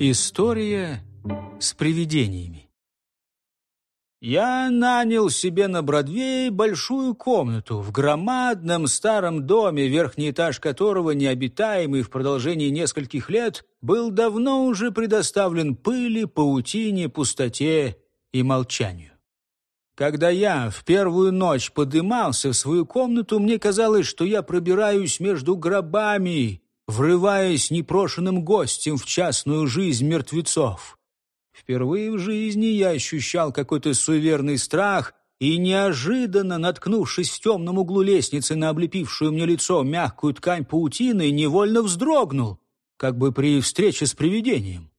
История с привидениями. Я нанял себе на Бродвее большую комнату в громадном старом доме, верхний этаж которого, необитаемый в продолжении нескольких лет, был давно уже предоставлен пыли, паутине, пустоте и молчанию. Когда я в первую ночь подымался в свою комнату, мне казалось, что я пробираюсь между гробами, врываясь непрошенным гостем в частную жизнь мертвецов. Впервые в жизни я ощущал какой-то суеверный страх и, неожиданно наткнувшись в темном углу лестницы на облепившую мне лицо мягкую ткань паутины, невольно вздрогнул, как бы при встрече с привидением.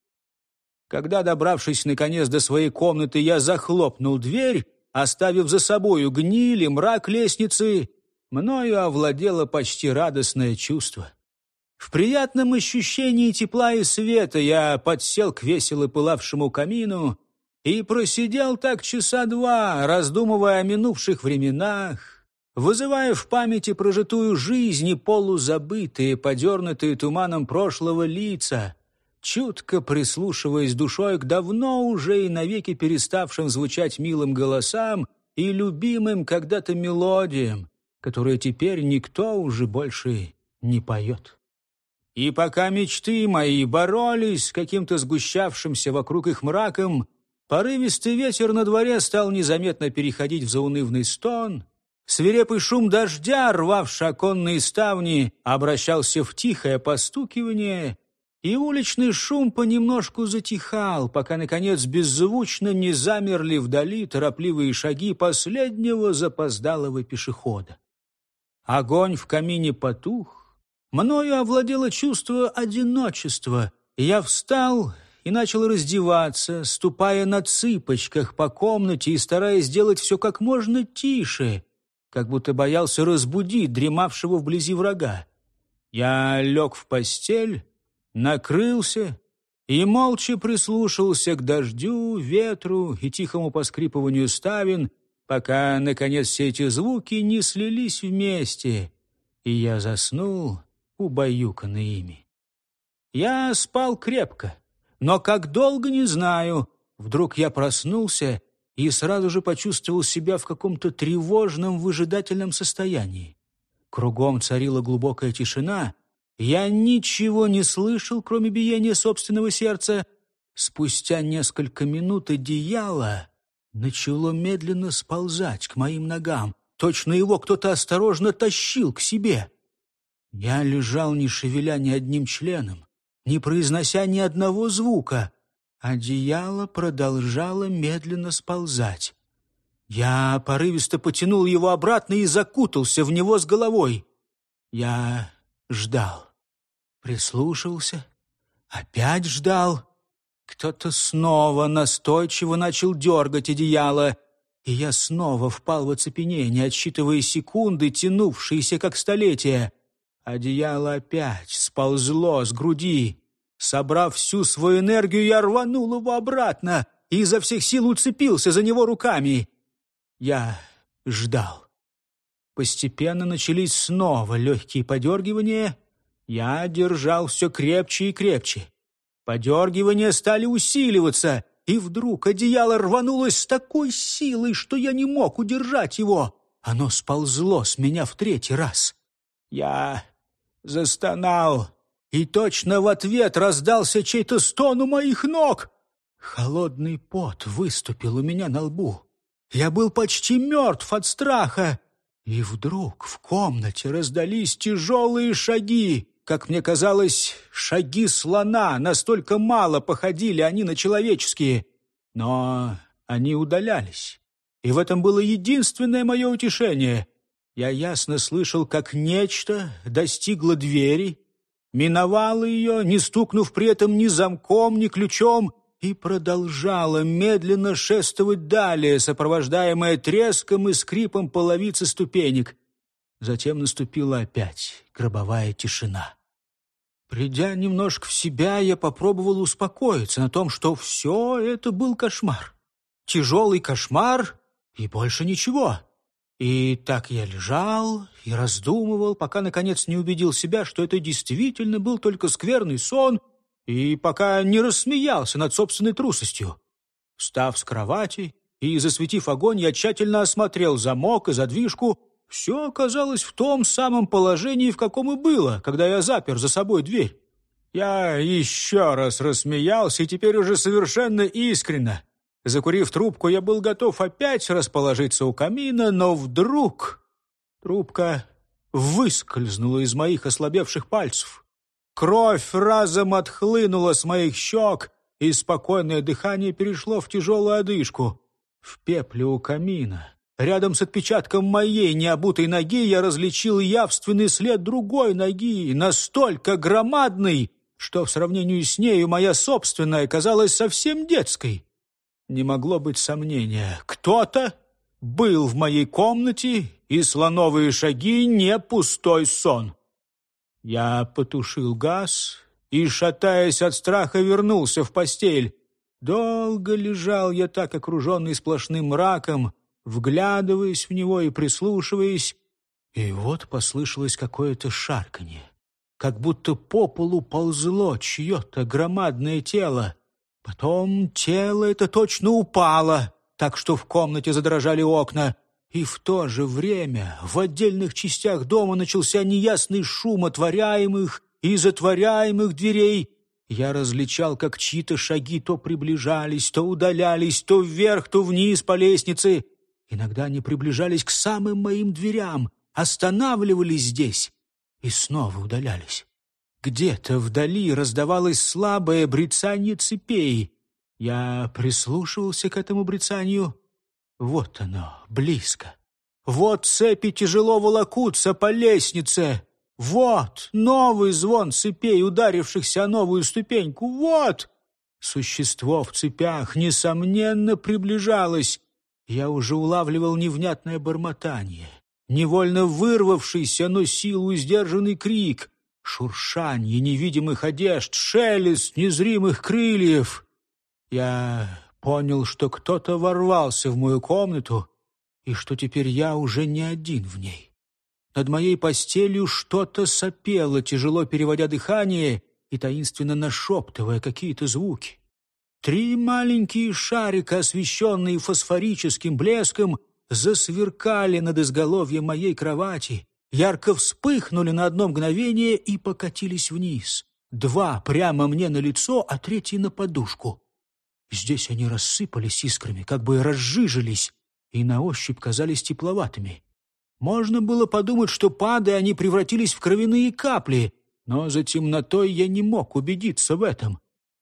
Когда, добравшись наконец до своей комнаты, я захлопнул дверь, оставив за собою гниль и мрак лестницы, мною овладело почти радостное чувство. В приятном ощущении тепла и света я подсел к весело пылавшему камину и просидел так часа два, раздумывая о минувших временах, вызывая в памяти прожитую жизнь и полузабытые, подернутые туманом прошлого лица, чутко прислушиваясь душой к давно уже и навеки переставшим звучать милым голосам и любимым когда-то мелодиям, которые теперь никто уже больше не поет. И пока мечты мои боролись с каким-то сгущавшимся вокруг их мраком, порывистый ветер на дворе стал незаметно переходить в заунывный стон. Свирепый шум дождя, рвавший оконные ставни, обращался в тихое постукивание, и уличный шум понемножку затихал, пока, наконец, беззвучно не замерли вдали торопливые шаги последнего запоздалого пешехода. Огонь в камине потух, Мною овладело чувство одиночества. Я встал и начал раздеваться, ступая на цыпочках по комнате и стараясь сделать все как можно тише, как будто боялся разбудить дремавшего вблизи врага. Я лег в постель, накрылся и молча прислушивался к дождю, ветру и тихому поскрипыванию ставен, пока, наконец, все эти звуки не слились вместе, и я заснул, убаюканный ими. Я спал крепко, но как долго не знаю. Вдруг я проснулся и сразу же почувствовал себя в каком-то тревожном, выжидательном состоянии. Кругом царила глубокая тишина. Я ничего не слышал, кроме биения собственного сердца. Спустя несколько минут одеяло начало медленно сползать к моим ногам. Точно его кто-то осторожно тащил к себе. Я лежал, не шевеля ни одним членом, не произнося ни одного звука. Одеяло продолжало медленно сползать. Я порывисто потянул его обратно и закутался в него с головой. Я ждал, прислушался, опять ждал. Кто-то снова настойчиво начал дергать одеяло, и я снова впал в оцепенение, отсчитывая секунды, тянувшиеся как столетия. Одеяло опять сползло с груди. Собрав всю свою энергию, я рванул его обратно и изо всех сил уцепился за него руками. Я ждал. Постепенно начались снова легкие подергивания. Я держал все крепче и крепче. Подергивания стали усиливаться, и вдруг одеяло рванулось с такой силой, что я не мог удержать его. Оно сползло с меня в третий раз. Я застонал, и точно в ответ раздался чей-то стон у моих ног. Холодный пот выступил у меня на лбу. Я был почти мертв от страха. И вдруг в комнате раздались тяжелые шаги. Как мне казалось, шаги слона, настолько мало походили они на человеческие. Но они удалялись. И в этом было единственное мое утешение. Я ясно слышал, как нечто достигло двери, миновало ее, не стукнув при этом ни замком, ни ключом, и продолжало медленно шествовать далее, сопровождаемое треском и скрипом половицы ступенек. Затем наступила опять гробовая тишина. Придя немножко в себя, я попробовал успокоиться на том, что все это был кошмар. Тяжелый кошмар и больше ничего. И так я лежал и раздумывал, пока, наконец, не убедил себя, что это действительно был только скверный сон, и пока не рассмеялся над собственной трусостью. Встав с кровати и засветив огонь, я тщательно осмотрел замок и задвижку. Все оказалось в том самом положении, в каком и было, когда я запер за собой дверь. Я еще раз рассмеялся, и теперь уже совершенно искренно. Закурив трубку, я был готов опять расположиться у камина, но вдруг трубка выскользнула из моих ослабевших пальцев. Кровь разом отхлынула с моих щек, и спокойное дыхание перешло в тяжелую одышку. В пепле у камина, рядом с отпечатком моей необутой ноги, я различил явственный след другой ноги, настолько громадный, что в сравнении с нею моя собственная казалась совсем детской. Не могло быть сомнения. Кто-то был в моей комнате, и слоновые шаги не пустой сон. Я потушил газ и, шатаясь от страха, вернулся в постель. Долго лежал я так, окруженный сплошным мраком, вглядываясь в него и прислушиваясь, и вот послышалось какое-то шарканье как будто по полу ползло чье-то громадное тело. Потом тело это точно упало, так что в комнате задрожали окна. И в то же время в отдельных частях дома начался неясный шум отворяемых и затворяемых дверей. Я различал, как чьи-то шаги то приближались, то удалялись, то вверх, то вниз по лестнице. Иногда они приближались к самым моим дверям, останавливались здесь и снова удалялись. Где-то вдали раздавалось слабое брецание цепей. Я прислушивался к этому брецанию. Вот оно, близко. Вот цепи тяжело волокутся по лестнице. Вот новый звон цепей, ударившихся о новую ступеньку. Вот! Существо в цепях, несомненно, приближалось. Я уже улавливал невнятное бормотание невольно вырвавшийся, но силу сдержанный крик, шуршанье невидимых одежд, шелест незримых крыльев. Я понял, что кто-то ворвался в мою комнату, и что теперь я уже не один в ней. Над моей постелью что-то сопело, тяжело переводя дыхание и таинственно нашептывая какие-то звуки. Три маленькие шарика, освещенные фосфорическим блеском, засверкали над изголовьем моей кровати, ярко вспыхнули на одно мгновение и покатились вниз. Два прямо мне на лицо, а третий на подушку. Здесь они рассыпались искрами, как бы разжижились, и на ощупь казались тепловатыми. Можно было подумать, что, падая, они превратились в кровяные капли, но за темнотой я не мог убедиться в этом.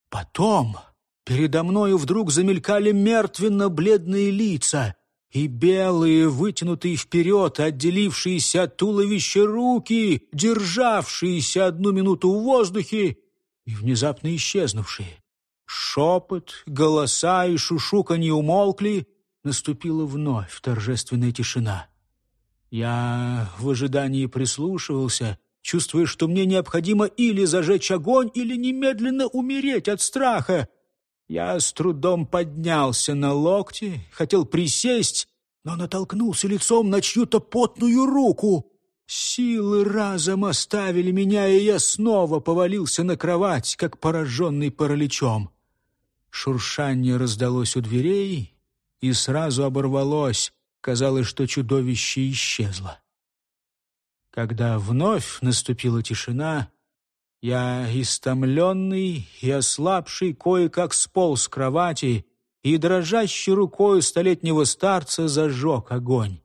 Потом передо мною вдруг замелькали мертвенно-бледные лица — и белые, вытянутые вперед, отделившиеся от туловища руки, державшиеся одну минуту в воздухе и внезапно исчезнувшие. Шепот, голоса и шушуканье умолкли, наступила вновь торжественная тишина. Я в ожидании прислушивался, чувствуя, что мне необходимо или зажечь огонь, или немедленно умереть от страха. Я с трудом поднялся на локти, хотел присесть, но натолкнулся лицом на чью-то потную руку. Силы разом оставили меня, и я снова повалился на кровать, как пораженный параличом. Шуршание раздалось у дверей и сразу оборвалось. Казалось, что чудовище исчезло. Когда вновь наступила тишина, я, истомленный и ослабший, кое-как сполз с кровати и дрожащей рукой столетнего старца зажег огонь.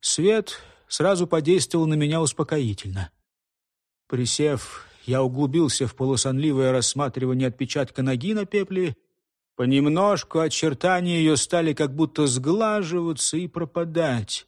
Свет сразу подействовал на меня успокоительно. Присев, я углубился в полусонливое рассматривание отпечатка ноги на пепле. Понемножку очертания ее стали как будто сглаживаться и пропадать.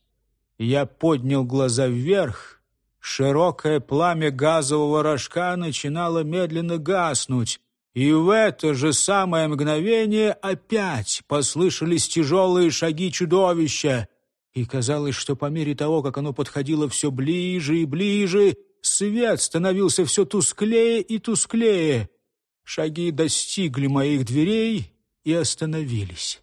Я поднял глаза вверх Широкое пламя газового рожка начинало медленно гаснуть, и в это же самое мгновение опять послышались тяжелые шаги чудовища, и казалось, что по мере того, как оно подходило все ближе и ближе, свет становился все тусклее и тусклее. Шаги достигли моих дверей и остановились.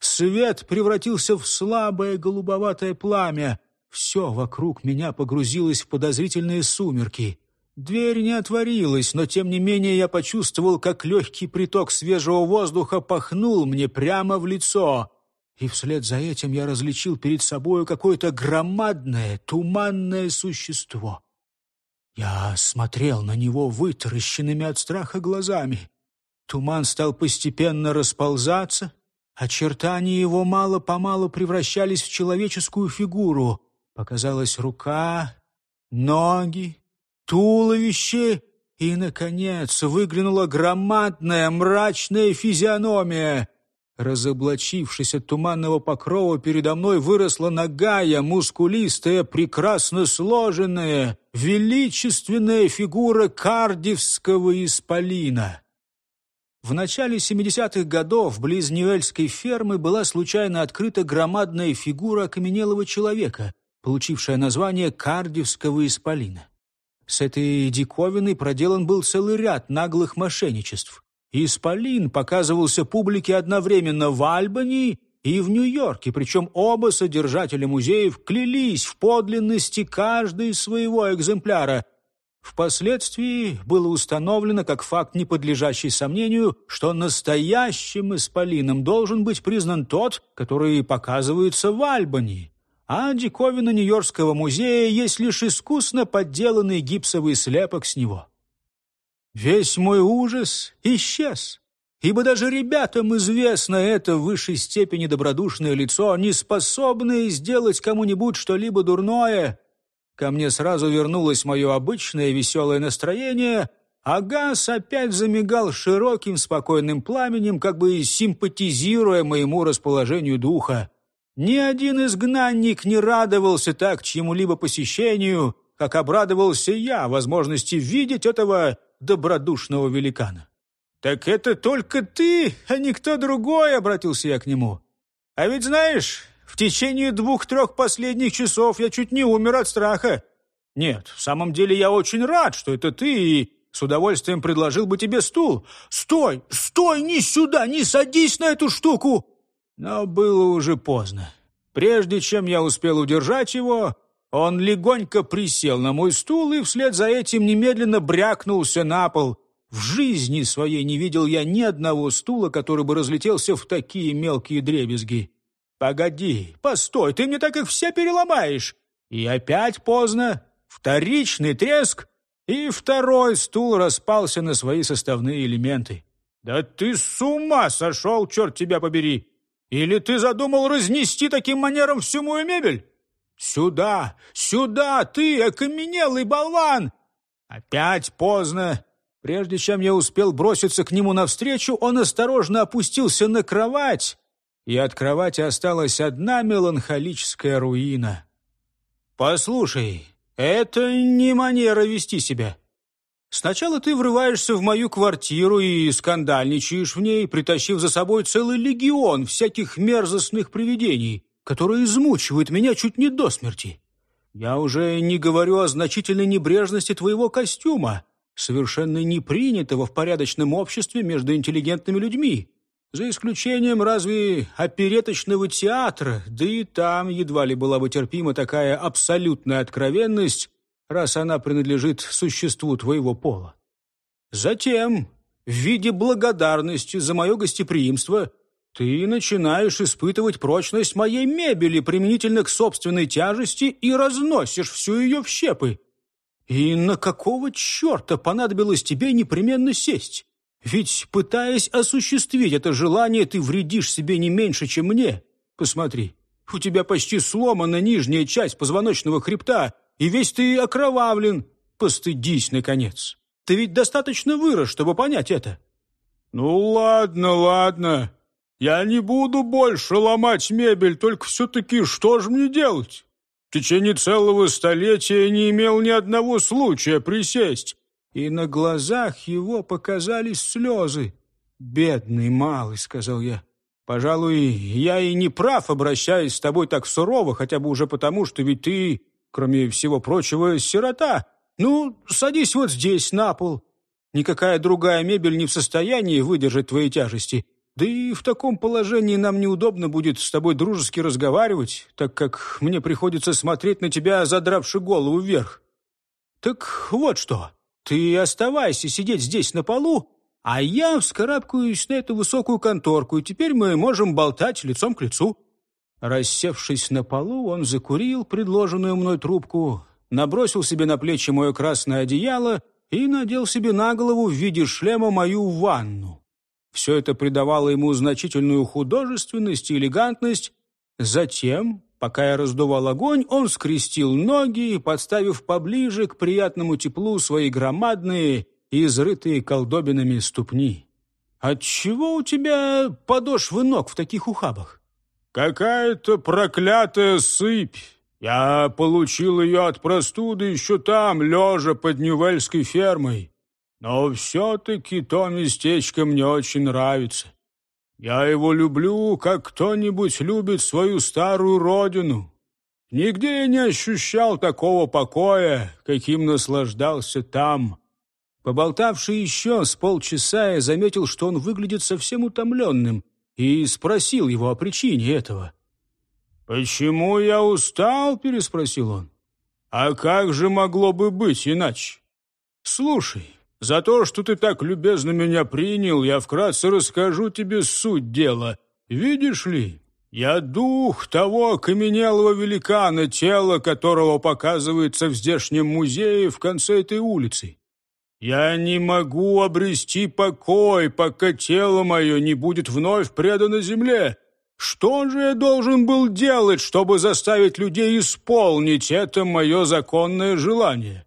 Свет превратился в слабое голубоватое пламя, все вокруг меня погрузилось в подозрительные сумерки. Дверь не отворилась, но тем не менее я почувствовал, как легкий приток свежего воздуха пахнул мне прямо в лицо. И вслед за этим я различил перед собою какое-то громадное, туманное существо. Я смотрел на него вытаращенными от страха глазами. Туман стал постепенно расползаться, очертания его мало-помалу превращались в человеческую фигуру. Показалась рука, ноги, туловище, и, наконец, выглянула громадная мрачная физиономия. Разоблачившись от туманного покрова, передо мной выросла ногая, мускулистая, прекрасно сложенная, величественная фигура кардивского исполина. В начале 70-х годов близ Ньюэльской фермы была случайно открыта громадная фигура окаменелого человека, получившая название кардивского исполина. С этой диковиной проделан был целый ряд наглых мошенничеств. Исполин показывался публике одновременно в Альбании и в Нью-Йорке, причем оба содержателя музеев клялись в подлинности каждой своего экземпляра. Впоследствии было установлено как факт, не подлежащий сомнению, что настоящим исполином должен быть признан тот, который показывается в Альбании а диковина Нью-Йоркского музея есть лишь искусно подделанный гипсовый слепок с него. Весь мой ужас исчез, ибо даже ребятам известно это в высшей степени добродушное лицо, не способное сделать кому-нибудь что-либо дурное. Ко мне сразу вернулось мое обычное веселое настроение, а газ опять замигал широким спокойным пламенем, как бы симпатизируя моему расположению духа. Ни один изгнанник не радовался так чьему-либо посещению, как обрадовался я возможности видеть этого добродушного великана. «Так это только ты, а никто другой», — обратился я к нему. «А ведь знаешь, в течение двух-трех последних часов я чуть не умер от страха. Нет, в самом деле я очень рад, что это ты, и с удовольствием предложил бы тебе стул. Стой, стой, не сюда, не садись на эту штуку!» Но было уже поздно. Прежде чем я успел удержать его, он легонько присел на мой стул и вслед за этим немедленно брякнулся на пол. В жизни своей не видел я ни одного стула, который бы разлетелся в такие мелкие дребезги. «Погоди, постой, ты мне так их все переломаешь!» И опять поздно. Вторичный треск, и второй стул распался на свои составные элементы. «Да ты с ума сошел, черт тебя побери!» Или ты задумал разнести таким манером всю мою мебель? Сюда, сюда, ты, окаменелый болван!» Опять поздно. Прежде чем я успел броситься к нему навстречу, он осторожно опустился на кровать, и от кровати осталась одна меланхолическая руина. «Послушай, это не манера вести себя. Сначала ты врываешься в мою квартиру и скандальничаешь в ней, притащив за собой целый легион всяких мерзостных привидений, которые измучивают меня чуть не до смерти. Я уже не говорю о значительной небрежности твоего костюма, совершенно не принятого в порядочном обществе между интеллигентными людьми, за исключением разве опереточного театра, да и там едва ли была бы терпима такая абсолютная откровенность, раз она принадлежит существу твоего пола. Затем, в виде благодарности за мое гостеприимство, ты начинаешь испытывать прочность моей мебели применительно к собственной тяжести и разносишь всю ее в щепы. И на какого черта понадобилось тебе непременно сесть? Ведь, пытаясь осуществить это желание, ты вредишь себе не меньше, чем мне. Посмотри, у тебя почти сломана нижняя часть позвоночного хребта, и весь ты окровавлен. Постыдись, наконец. Ты ведь достаточно вырос, чтобы понять это». «Ну ладно, ладно. Я не буду больше ломать мебель, только все-таки что же мне делать? В течение целого столетия не имел ни одного случая присесть». И на глазах его показались слезы. «Бедный малый», — сказал я. «Пожалуй, я и не прав, обращаясь с тобой так сурово, хотя бы уже потому, что ведь ты Кроме всего прочего, сирота. Ну, садись вот здесь, на пол. Никакая другая мебель не в состоянии выдержать твои тяжести. Да и в таком положении нам неудобно будет с тобой дружески разговаривать, так как мне приходится смотреть на тебя, задравши голову вверх. Так вот что. Ты оставайся сидеть здесь на полу, а я вскарабкаюсь на эту высокую конторку, и теперь мы можем болтать лицом к лицу». Рассевшись на полу, он закурил предложенную мной трубку, набросил себе на плечи мое красное одеяло и надел себе на голову в виде шлема мою ванну. Все это придавало ему значительную художественность и элегантность. Затем, пока я раздувал огонь, он скрестил ноги, подставив поближе к приятному теплу свои громадные, изрытые колдобинами ступни. «Отчего у тебя подошвы ног в таких ухабах?» «Какая-то проклятая сыпь. Я получил ее от простуды еще там, лежа под Ньювельской фермой. Но все-таки то местечко мне очень нравится. Я его люблю, как кто-нибудь любит свою старую родину. Нигде я не ощущал такого покоя, каким наслаждался там». Поболтавший еще с полчаса, я заметил, что он выглядит совсем утомленным, и спросил его о причине этого. «Почему я устал?» — переспросил он. «А как же могло бы быть иначе? Слушай, за то, что ты так любезно меня принял, я вкратце расскажу тебе суть дела. Видишь ли, я дух того окаменелого великана, тело которого показывается в здешнем музее в конце этой улицы. Я не могу обрести покой, пока тело мое не будет вновь предано земле. Что же я должен был делать, чтобы заставить людей исполнить это мое законное желание?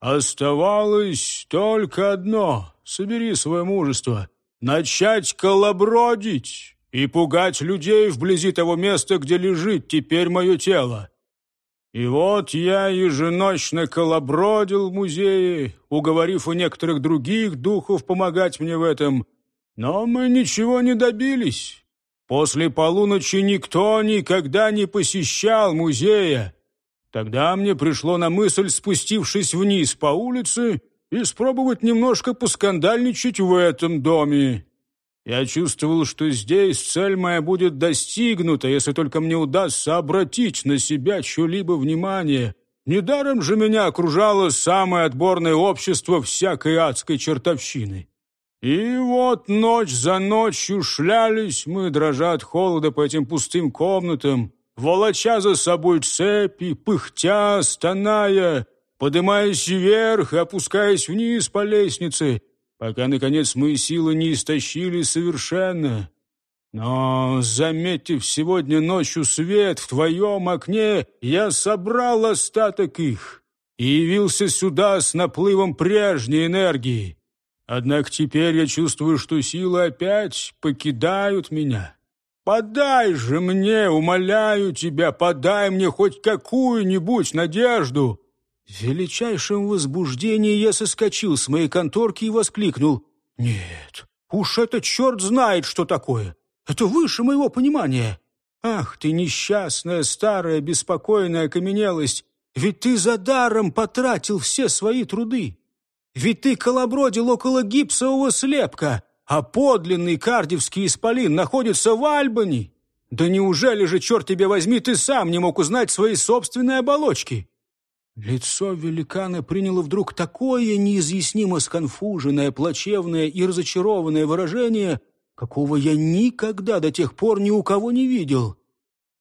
Оставалось только одно — собери свое мужество, начать колобродить и пугать людей вблизи того места, где лежит теперь мое тело. И вот я еженочно колобродил в музее, уговорив у некоторых других духов помогать мне в этом, но мы ничего не добились. После полуночи никто никогда не посещал музея, Тогда мне пришло на мысль, спустившись вниз по улице, испробовать немножко поскандальничать в этом доме. Я чувствовал, что здесь цель моя будет достигнута, если только мне удастся обратить на себя что-либо внимание. Недаром же меня окружало самое отборное общество всякой адской чертовщины. И вот ночь за ночью шлялись мы, дрожа от холода по этим пустым комнатам, волоча за собой цепи, пыхтя, стоная, подымаясь вверх и опускаясь вниз по лестнице, пока, наконец, мои силы не истощили совершенно. Но, заметив сегодня ночью свет в твоем окне, я собрал остаток их и явился сюда с наплывом прежней энергии. Однако теперь я чувствую, что силы опять покидают меня. Подай же мне, умоляю тебя, подай мне хоть какую-нибудь надежду!» В величайшем возбуждении я соскочил с моей конторки и воскликнул. «Нет, уж это черт знает, что такое! Это выше моего понимания! Ах ты, несчастная, старая, беспокойная окаменелость! Ведь ты за даром потратил все свои труды! Ведь ты колобродил около гипсового слепка!» а подлинный кардивский исполин находится в Альбани. Да неужели же, черт тебе возьми, ты сам не мог узнать своей собственной оболочки?» Лицо великана приняло вдруг такое неизъяснимо сконфуженное, плачевное и разочарованное выражение, какого я никогда до тех пор ни у кого не видел.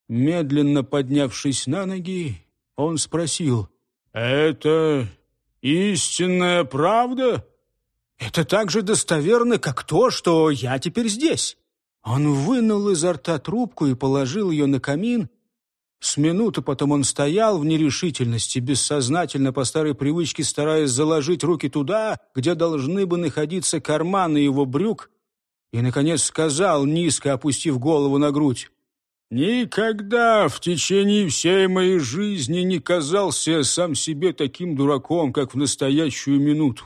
Медленно поднявшись на ноги, он спросил, «Это истинная правда?» Это так же достоверно, как то, что я теперь здесь». Он вынул изо рта трубку и положил ее на камин. С минуту потом он стоял в нерешительности, бессознательно по старой привычке стараясь заложить руки туда, где должны бы находиться карманы его брюк, и, наконец, сказал, низко опустив голову на грудь, «Никогда в течение всей моей жизни не казался сам себе таким дураком, как в настоящую минуту.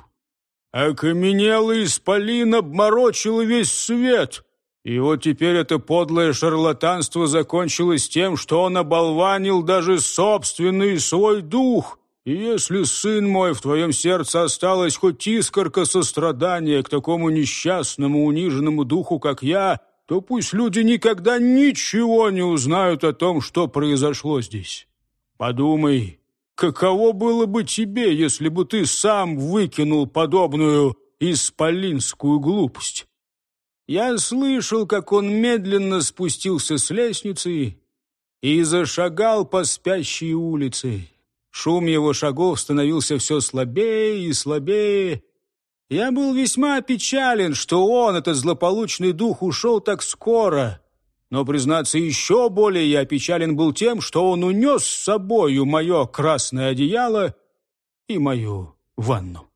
Окаменелый исполин обморочил весь свет. И вот теперь это подлое шарлатанство закончилось тем, что он оболванил даже собственный свой дух. И если, сын мой, в твоем сердце осталась хоть искорка сострадания к такому несчастному, униженному духу, как я, то пусть люди никогда ничего не узнают о том, что произошло здесь. Подумай, Каково было бы тебе, если бы ты сам выкинул подобную исполинскую глупость? Я слышал, как он медленно спустился с лестницы и зашагал по спящей улице. Шум его шагов становился все слабее и слабее. Я был весьма опечален, что он, этот злополучный дух, ушел так скоро. Но, признаться, еще более я опечален был тем, что он унес с собою мое красное одеяло и мою ванну.